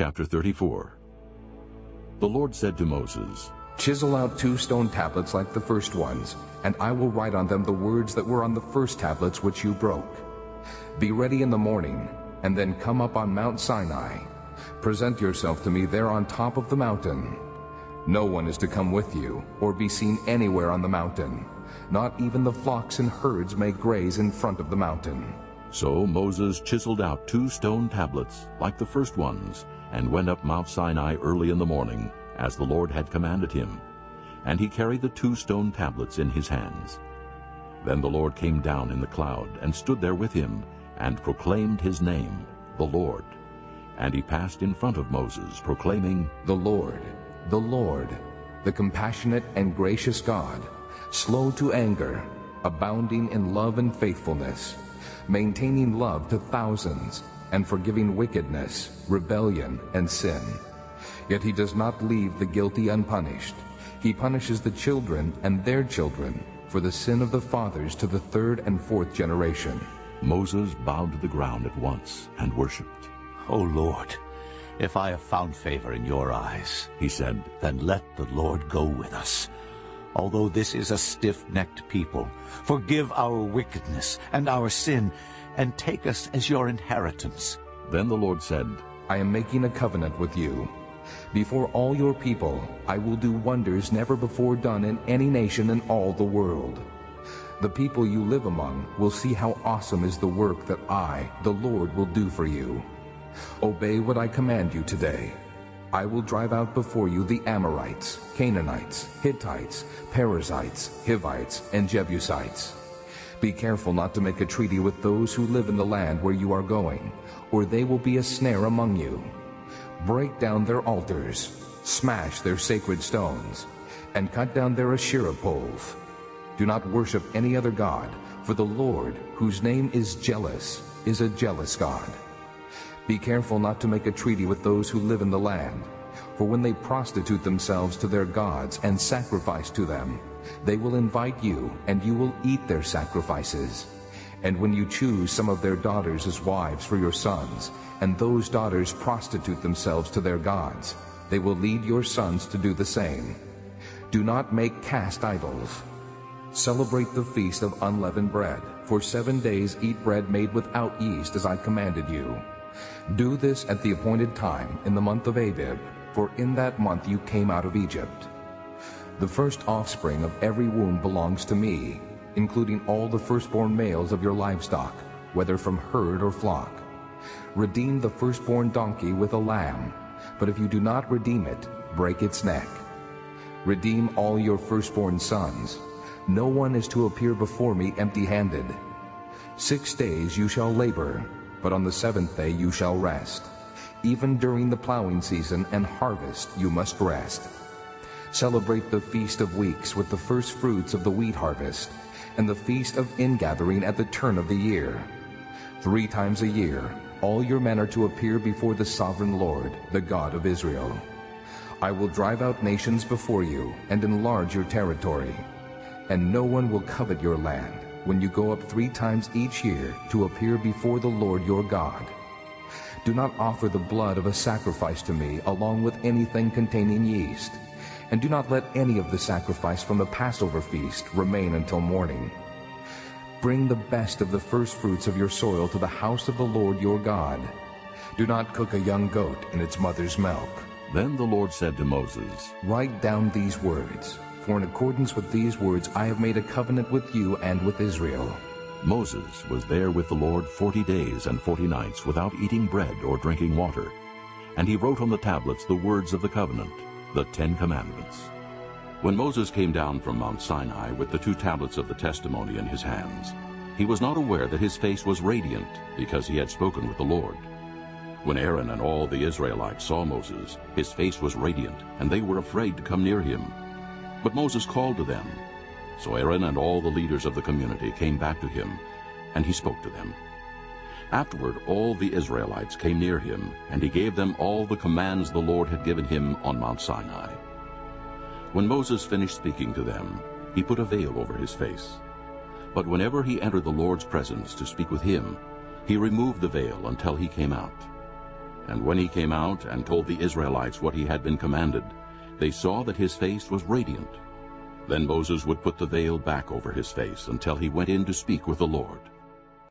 Chapter 34 The Lord said to Moses, Chisel out two stone tablets like the first ones, and I will write on them the words that were on the first tablets which you broke. Be ready in the morning, and then come up on Mount Sinai. Present yourself to me there on top of the mountain. No one is to come with you, or be seen anywhere on the mountain. Not even the flocks and herds may graze in front of the mountain. So Moses chiseled out two stone tablets, like the first ones, and went up Mount Sinai early in the morning, as the Lord had commanded him. And he carried the two stone tablets in his hands. Then the Lord came down in the cloud, and stood there with him, and proclaimed his name, the Lord. And he passed in front of Moses, proclaiming, The Lord, the Lord, the compassionate and gracious God, slow to anger, abounding in love and faithfulness, maintaining love to thousands, and forgiving wickedness, rebellion, and sin. Yet he does not leave the guilty unpunished. He punishes the children and their children for the sin of the fathers to the third and fourth generation. Moses bowed to the ground at once and worshipped. O Lord, if I have found favor in your eyes, He said, then let the Lord go with us. Although this is a stiff-necked people, forgive our wickedness and our sin, and take us as your inheritance. Then the Lord said, I am making a covenant with you. Before all your people, I will do wonders never before done in any nation in all the world. The people you live among will see how awesome is the work that I, the Lord, will do for you. Obey what I command you today. I will drive out before you the Amorites, Canaanites, Hittites, Perizzites, Hivites, and Jebusites. Be careful not to make a treaty with those who live in the land where you are going, or they will be a snare among you. Break down their altars, smash their sacred stones, and cut down their Asherah poles. Do not worship any other god, for the Lord, whose name is jealous, is a jealous God. Be careful not to make a treaty with those who live in the land, for when they prostitute themselves to their gods and sacrifice to them, they will invite you, and you will eat their sacrifices. And when you choose some of their daughters as wives for your sons, and those daughters prostitute themselves to their gods, they will lead your sons to do the same. Do not make cast idols. Celebrate the feast of unleavened bread. For seven days eat bread made without yeast, as I commanded you. Do this at the appointed time in the month of Abib, for in that month you came out of Egypt. The first offspring of every womb belongs to me, including all the firstborn males of your livestock, whether from herd or flock. Redeem the firstborn donkey with a lamb, but if you do not redeem it, break its neck. Redeem all your firstborn sons. No one is to appear before me empty-handed. Six days you shall labor, but on the seventh day you shall rest. Even during the plowing season and harvest you must rest. Celebrate the Feast of Weeks with the first fruits of the wheat harvest, and the Feast of Ingathering at the turn of the year. Three times a year all your men are to appear before the sovereign Lord, the God of Israel. I will drive out nations before you and enlarge your territory, and no one will covet your land when you go up three times each year to appear before the Lord your God. Do not offer the blood of a sacrifice to me along with anything containing yeast, and do not let any of the sacrifice from the Passover feast remain until morning. Bring the best of the firstfruits of your soil to the house of the Lord your God. Do not cook a young goat in its mother's milk. Then the Lord said to Moses, Write down these words, for in accordance with these words I have made a covenant with you and with Israel. Moses was there with the Lord forty days and forty nights without eating bread or drinking water. And he wrote on the tablets the words of the covenant, the Ten Commandments. When Moses came down from Mount Sinai with the two tablets of the testimony in his hands, he was not aware that his face was radiant because he had spoken with the Lord. When Aaron and all the Israelites saw Moses, his face was radiant, and they were afraid to come near him. But Moses called to them. So Aaron and all the leaders of the community came back to him, and he spoke to them. Afterward all the Israelites came near him, and he gave them all the commands the Lord had given him on Mount Sinai. When Moses finished speaking to them, he put a veil over his face. But whenever he entered the Lord's presence to speak with him, he removed the veil until he came out. And when he came out and told the Israelites what he had been commanded, they saw that his face was radiant. Then Moses would put the veil back over his face until he went in to speak with the Lord.